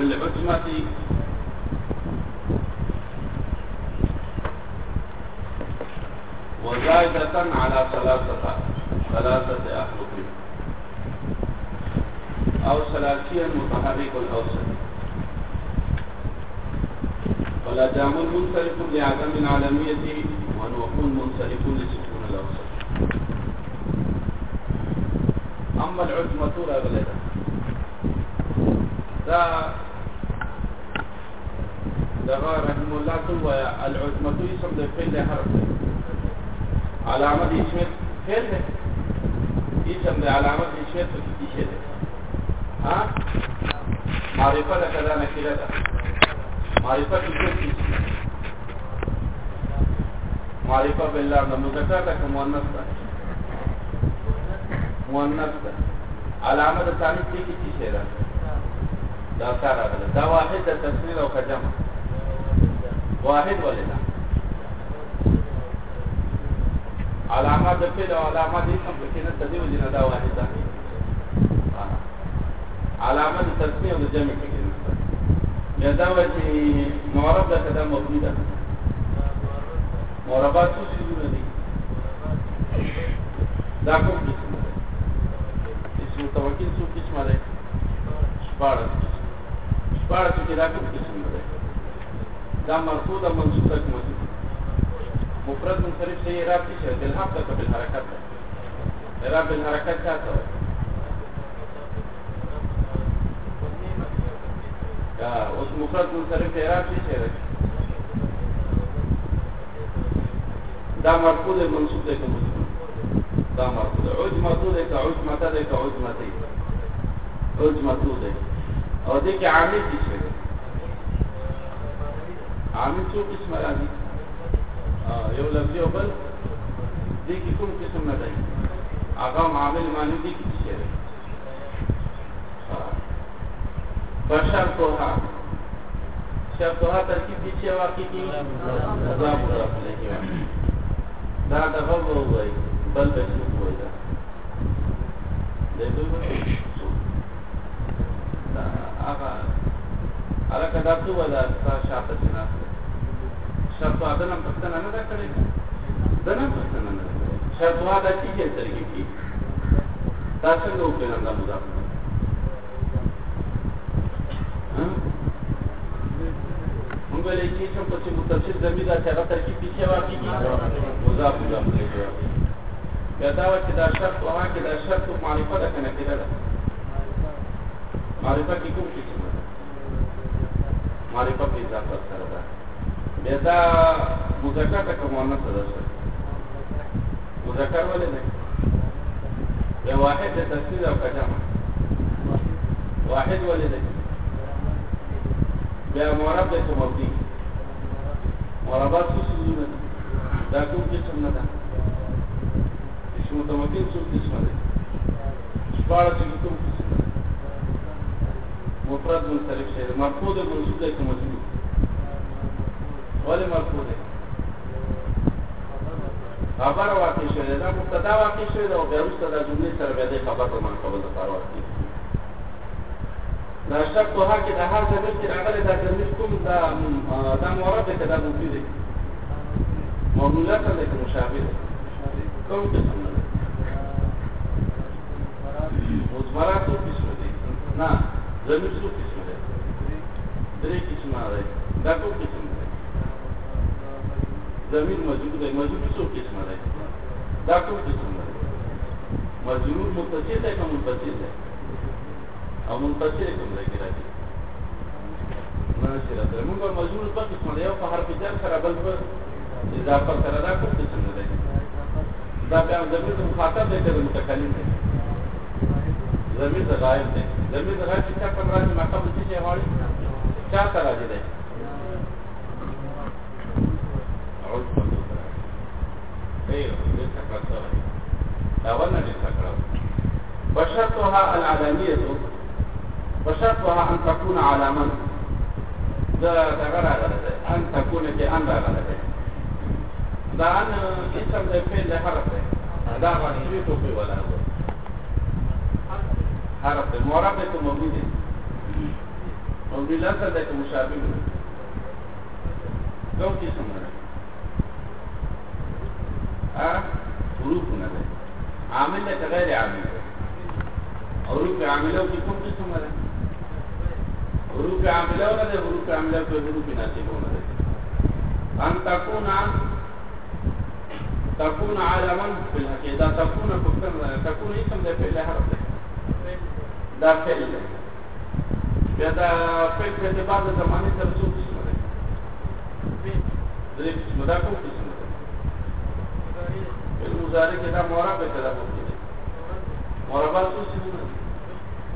Bölle وزائدة على ثلاثة ثلاثة أخلق أو ثلاثيا متحرك الأوسط ولا دام منصرف لعدم عالميته ونوح منصرف لسكون الأوسط أما العتمة رغلة دا دغه رحم الله تو وایا العظمه اسم د فعل حرف ده علامه د اسم فعل ده اسم د علامه د اسم په کې ده ها معرفه د کذا نکره ده معرفه د څه معرفه بالله د مذکر ده کوم مؤنث ده مؤنث ده علامه د ثاني کې څه ده دا سره ده دا واحد د تسنید او کجمه واحد ولې ده علامه د فعل او علامه د اسم په کې نه تدې ولې دا واحد ده علامه د تسمیه او د جمع کې نه یا دا چې معرب ده کده مبني ده معربات څه شي دي دا کوم څه توکل څه قسمه ده شپاره شپاره چې دا کوم دا مرفوع ده منصوب ده موصول مفرد منصرف شي اعراب شي د الحق ته په حرکت ده اعراب بالحرکت څه ته دا اوس مفرد منصرف اعراب شي شي دا مرفوع ده منصوب ده موصول دا مرفوع ده عجمه ده كعجمه ده كعجمه ده عجمه ده او دې کې عامل دي عامل څو قسم راځي یو لفظي او بل دې کې کوم قسم نه دی هغه عامل معنی دي کې څه دی بشر توها شر توها ترکیب دي چې واقع دي مضاف مضاف الیه دا دغه وایي بل بشر وایي دا دې دوی هغه الکه دا څه ودا تاسو شاته نه شاته ادم پښتنه نه دا کړی دنه پښتنه نه شاته دا چې کې طریقې کې دا څنګه وکړم دا مودا موږ له کې چې په څه متصل زمي دا چې هغه ترکیب پیښه واقعي مضاف مضاف لري یا دا چې دا شرط واه کې دا شرط معرفت کنه کېده معرفت کې کوم شي معرفت اضافت سره ده بیا دا مذکر ته کوم نه سره ده مذکر ولې نه یو واحد د تفصیل او کجمع واحد ولې نه بیا معرب د کوم دی معربات څه څه نه دا کوم قسم نه ده چې متمدین څه قسم ده شپاره چې کوم مفرد منصرف شي مرفوع ده منصوب ده کوم مجرور ولی مرفوع ده خبر واقع شوی دا مبتدا واقع شوی دا او بیا وروسته دا جملې سره به د خبر په منقبل د پاره واقع دا شرط ها کې دا هر څه چې راغلي دا د کوم دا دا مورد کې دا مفید دي موضوعات له مشابه کوم څه زمین څو قسم ده درې قسم ده دا کوم قسم ده زمین مجرور ده مجرور څو قسم ده دا کوم قسم ده مجرور متصل ده کوم متصل ده او منتصل کوم ده کې راځي ناشره ده موږ مجرور په قسم ده یو په هر فجر سره بل په اضافه سره دا کوم قسم ده دا بیا زمین مخاطب ده د متکلم ده زمير د غائب دی زمير د غائب چې څنګه راځي ما قبل څه شي غواړي چا ته راځي دی اول په اول نه ذکر بشرتها العالميه بشرتها ان تكون علاما ده ده غره ان تكون في ان غره ده ان اسم ده فعل حرف ده غره شيء في ولا هو حرف المعرب لكن موجود هنا موجود الاسد لكن مشابه دو قسم هنا حروف هنا عامل لك غير عامل حروف عامل وفي كم قسم هنا حروف عامل ولا حروف عامل في حروف ناسبه هنا أن تكون عن تكون عالما في الحقيقة تكون تكون اسم ده فعل حرف ده دا فعل دی بیا دا فعل په اعتبار د زمانه تر څو قسم دی درې قسم دا کوم قسم دی فعل مضارع کې دا مورب کې دا کوم دی مورب څه قسم دی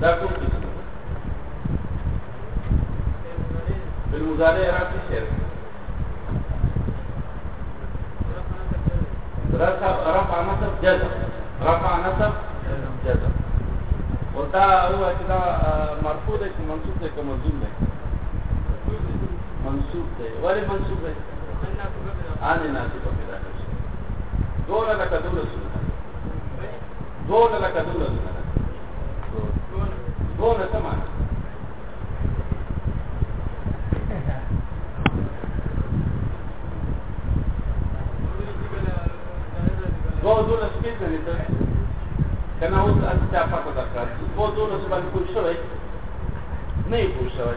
دا کوم قسم دی فعل مضارع راځي شعر رفع نصب جزم رفع نصب دا هو چې دا مرفوع دی چې منصوب دی کوم منصوب دی منصوب دی ولی منصوب دی ان نه چې په پیدا کړی دوه لکه دوه سونه دوه لکه دوه سونه دوه نه سمانه دوه دوه سپیڅلې ته کنه اوس اته چا پکو دا کار په دوه سو باندې پوه شوې نه یې پوه شوې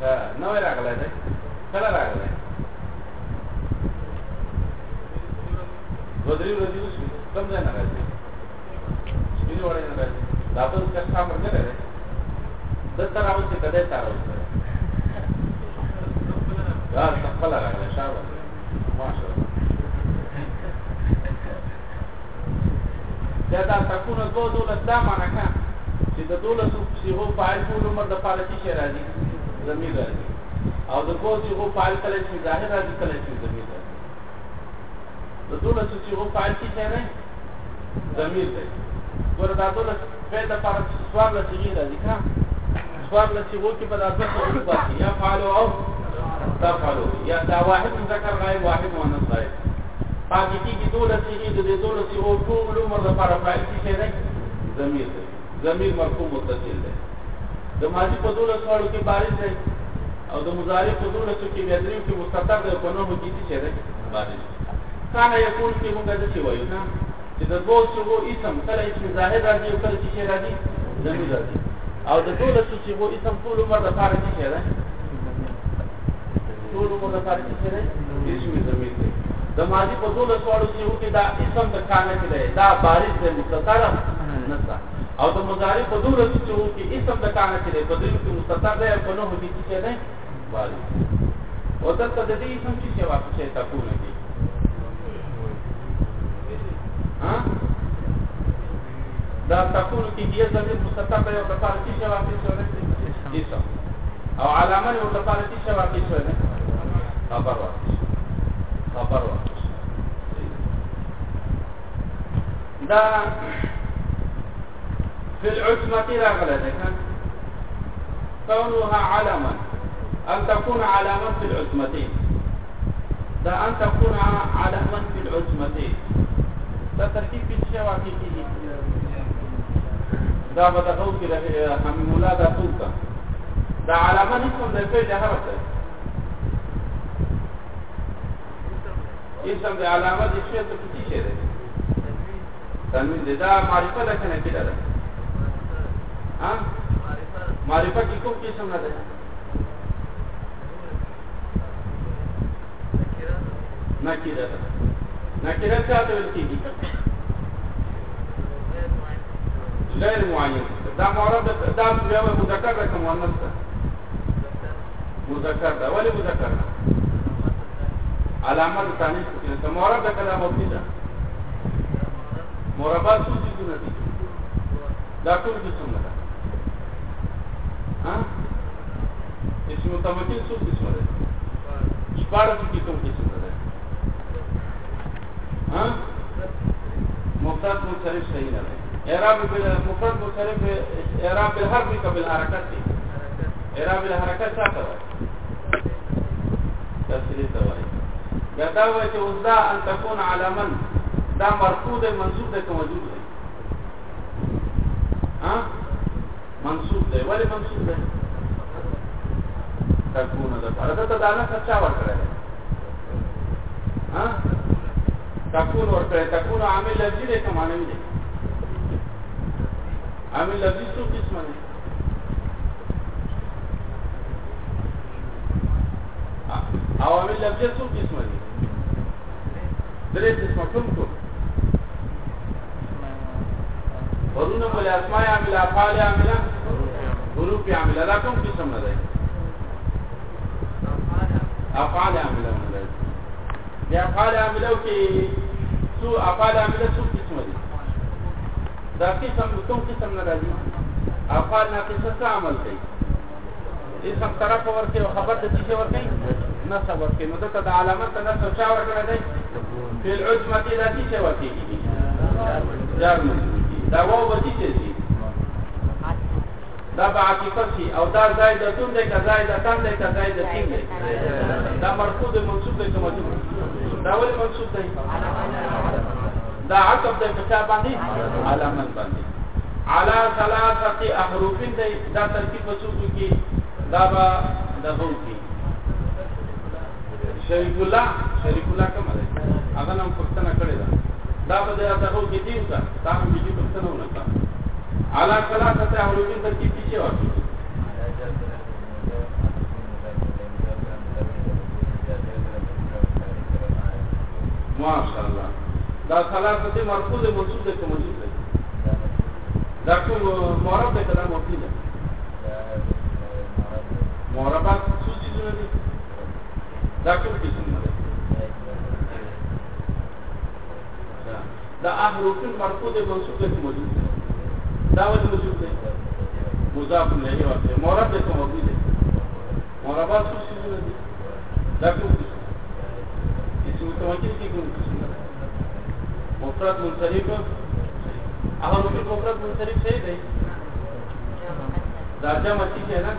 دا نو راغله ده کله راغله ودری ورځې اوس کم ځای نه راځي سپینې وړې نه راځي دا په کښه امر نه راځي د تر اوسه کده تر اوسه دا خپل راغله شابه ماشاءالله دا دا تکونه دو دولت دا معنا کا چې د دولت صيغه فاعل په عمر د پاره کې راځي زمير راځي او د کو صيغه فاعل کله چې ظاهر راځي کله چې زمير راځي د دولت صيغه فاعل کې نه زمير دی ورته دولت په د پاره چې سوال لا صيغه راځي کا سوال لا صيغه کې په دغه صيغه باندې یا فعل او تفعل یا دا واحد ذکر غیر واحد مؤنث غیر پاتې کیږي دولت چې د دې دولت او ټول عمر لپاره فایل شي نه زمير زمير مرقوم متصل دی د ماضي په دولت وړو کې بارش دی او د مضارع په دولت کې مدري کې مستتر دی په نوم کې چې دی بارش کانه یقول کې موږ د څه وایو نه چې د دوه څو اسم کله اسم ظاهر راځي او کله چې راځي زمير راځي او د دولت چې وو اسم ټول عمر لپاره چې دی ټول عمر لپاره چې دی اسم زمير دی د ماضی په دوله څوړو کې یو کې دا اسم د کانه کې دی دا بارز د مستتر نصا او د مضارع په دوله څوړو کې اسم د کانه کې دی په دوله کې مستتر دی او په نو هدي کې دی بارز او دا ته د دې اسم چې څه واقع تا کوونه دي ها دا تقول کې دې زمي مستتر دی او د کار کې څه واقع شوی دی او علامه او د کار کې څه واقع شوی دی خبر واقع دا في العثمة لا راغلة كونها علما أن تكون علما في العتمة دا أن تكون علما في العتمة دا تركيب في الشواء فيه دا بدأوك لحميم الله دا توكا دا علما نسم لفي فعل اسم دا علامة دا شيء تفتيش ده تنوین دې دا معرفت ده کنه کې ده ها معرفت کې کوم قسم نه ده نکیره نکیره څه ته ویل کیږي غیر معین دا معرب دا یو مذکر ده کوم مؤنث ده مذکر ده ولی مذکر ده علامه ثانیه کې معرب ده کلام مبتدا ده مربع څو دي دا ټول قسم ده ها اسم متمکن څو قسم ده شپاره کې کوم قسم ده ها مفرد منصرف صحیح نه ده اعراب بل مفرد منصرف اعراب بالحرف قبل حرکت دي اعراب الحرکت څه ده تفسیر ته وایي دا دا وایي چې وزدا ان تكون علامه دا مرفوع ده منصوب ده که وجود ده ها منصوب ده ولی منصوب ده تکونه ده پاره ته دا نه څه ورکړه ها تکون ورکړه تکون عامل لفظي ده که معنوي ده عامل لفظي څه قسمه ده عوامل لفظي څه قسمه ده درې قسمه کوم کوم ورونه مول اسماء عامل افعال عامل حروف عامل دا کوم قسم نه دی افعال عامل نه دی افعال عامل او کې سو افعال عامل سو قسم دي دا قسم کوم قسم نه راځي افعال ناقصه څه عمل کوي دې سم طرف ورته خبر د دې ورته نصب ورته نو دته د علامت نصب چا ورته دی فی العجمه ذاتی شوکیږي جارمه دا واو به څه شي دا به عقیقت شي او دا زائد تون دی که زائد تن دی که زائد تین دی دا مرفوع دی منصوب دی که مجرور دا ولې منصوب دی دا عقب دی په چا باندې علامت باندې علا ثلاثه احرف دی دا ترکیب وسوږي کې دا به دغو کې شریک الله شریک الله کوم دی هغه نن پښتنه کړی ده دا په دې تاسو کې دین ته تاسو کې دې څه نه ونکړه علا کلا ته هغه دې ته کې پیچې واسي ماشاءالله دا ثلاثه مرفوض منصوب ده کوم موجود ده دا کوم معرب ده کلام مفتی ده معربات څه دي دا کوم کیسه ده ده آخر كل مرفوض منصوب ده موجود ده وجه موجود ده مضاف إليه واقع مراد ده موجود ده مرابات سوى سيزون ده ده كم قسم اسم متمكن دي كم قسم مفرد منصرف أهل ممكن مفرد منصرف صحيح ده دا جمع چی کې نه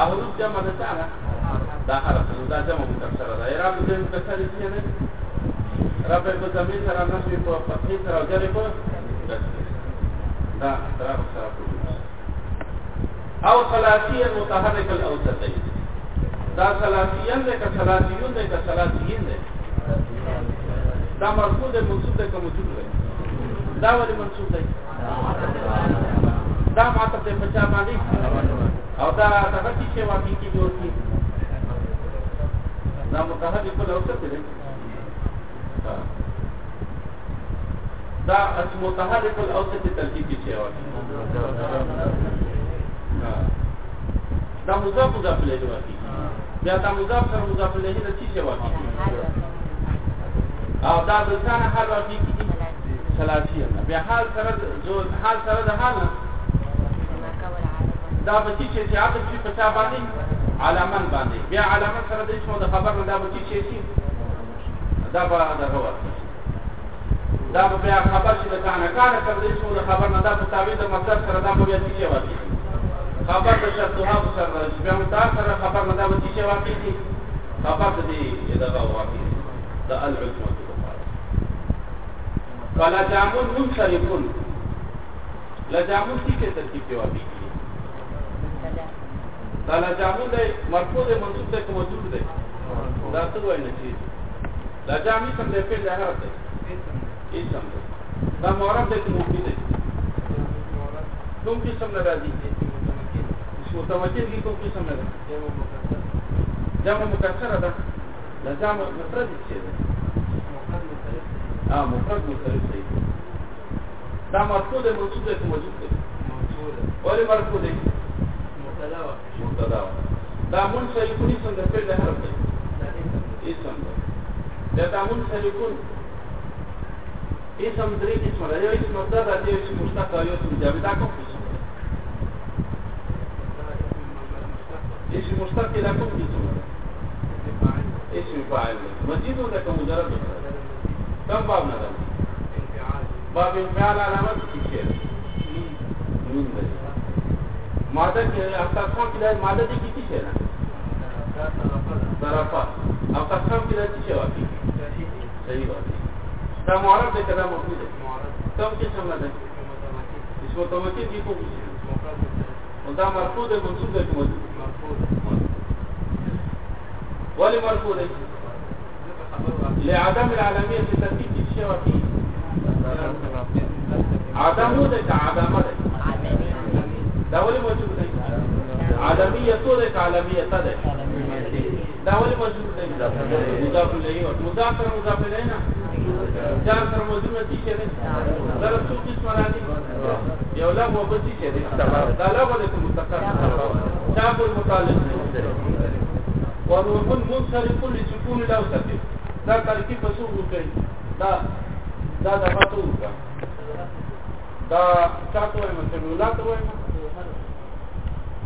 اهو ده ده څنګه دا حرف دا جمع متکسره ده اعراب دې متکسره دي نه رفع په زمين سره نصب په فتحې سره او جر په دا اعتراف سره او ثلاثيا متحرك الاوسطين دا ثلاثيا ده ک ثلاثيون ده ک ثلاثيين ده دا مرفوع ده منصوب ده ک موجود ده دا ولې منصوب ده دا ماته په پچا باندې او دا دغه چې واقع کیږي دا متحرك الاوسطين ده دا متحرك الاوسط ترکیب کې شوی دا مضاف مضاف الیه واقعي بیا دا مضاف سره مضاف الیه د څه شی واقعي او دا د ځان حال واقعي کې ثلاثي بیا حال سره جو حال سره د حال دا به چې چې عادت په چا باندې علامن باندې بیا علامن سره د خبر نه دا به چې چې دا به دا هو دا به بیا خبر شي دا نه کار تر دې شو خبر نه دا په تعویض مطلب سره دا به څه شي واقع خبر د شتوه سره راځي بیا موږ سره خبر نه دا به څه شي واقع دي خبر دې دا واقع دا العلم کلا جامون منصرفون لجامون کی کے ترتیب کے واقعی کی دا لجامون دے مرفوض منصوب دے کو موجود دے دا تو ہے نشید دا جامع کوم دی په ظاهر دی اسم دا معرب دی کوم کې دی کوم کې سم راځي متوجه دي کوم کې سم راځي جامع مکسره ده دا جامع مفرد دی اه مفرد مختلف دی دا مرفوع دی موجود دی موجود دی ولی مرفوع دی مبتدا مبتدا دا مون څه یو ني څنګه په ظاهر دی اسم دی دا تعمل سلیکون اسم درې اسم لري یو اسم مصدر دی یو اسم مشتق دی یو اسم جامد دا کوم اسم اسم مشتق دا کوم اسم اسم فاعل مزید ولا کوم مجرد کم باب نه ده باب انفعال علامات کیږي نون ده ماده کې اقسام کې لای ماده دي کیږي نه طرفه او قسم کې لای څه واقعي صحیح بات دا معرب دې کدا مفهوم دی کوم کې څنګه ده چې مو تمکه دي کوم او دا مرفوع دی منصوب دی کوم ولی مرفوع دی لعدم العالمية في تثبيت الشيء وفيه عدم ده عدم ده ده ولی موجود ده عالمیت ده عالمیت ده دا ولې مجبور دی مضاف الیه مضاف سره مضاف الیه نه مضاف سره مضاف نه کیږي دا څو قسم راځي یو لا مو په دې کې دا لا مو د مستقر شاب المطالب ونوقن منصر كل سكون لا وسكن دا ترکیب په څو کوي دا دا د پاتو دا تاسو یې مته نو لا ته وایم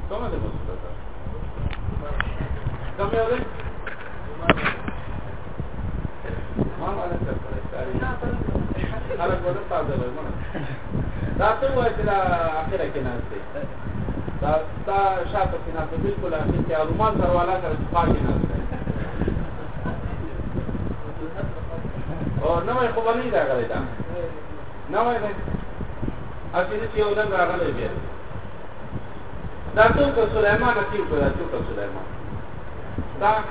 کومه ده دا څه وایي چې اخره کې نه ستې دا دا شاته کې نه ستې بالکل اخر کې ارمان درواله سره پاتې نه ستې او نو یې خبرې نه راغلې دا نو یې اخر کې یو نن راغلې بیا دا څوک سليمان اخر کې دا څوک سليمان Tá?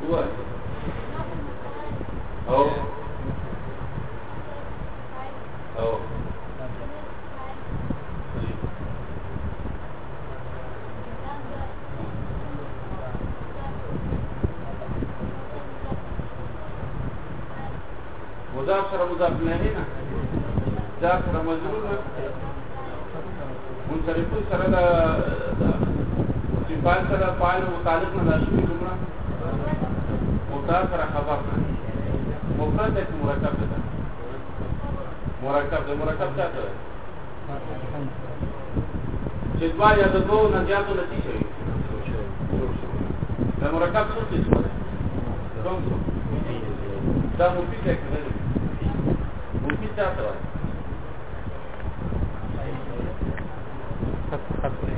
Duas. Ou. Ou. مضاف سره مضاف نه نه ذات سره مجرور منصرفون سره د صفات سره فعال متعلق نه شوی کومه مقدار سره خبر مقدار د مرکب ده مرکب ده مرکب څه ده چې دوه یا د دوه نه زیاتو نه شي د مرکب څه څه ده کوم څه دا مو پیټه کوي مو پیټه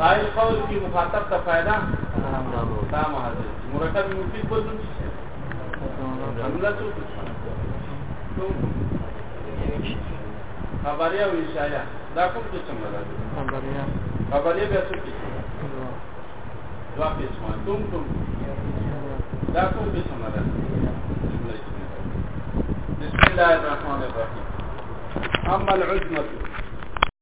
صاحب قول کی مخاطب کا فائدہ تام حاضر مرکب مفید بول دوں جملہ تو خبریا و اشایا دا کوم څه څنګه راځي خبریا خبریا بیا څه کیږي دوا په اسمه کوم کوم دا کوم څه څنګه راځي بسم الله الرحمن الرحيم اما العزمه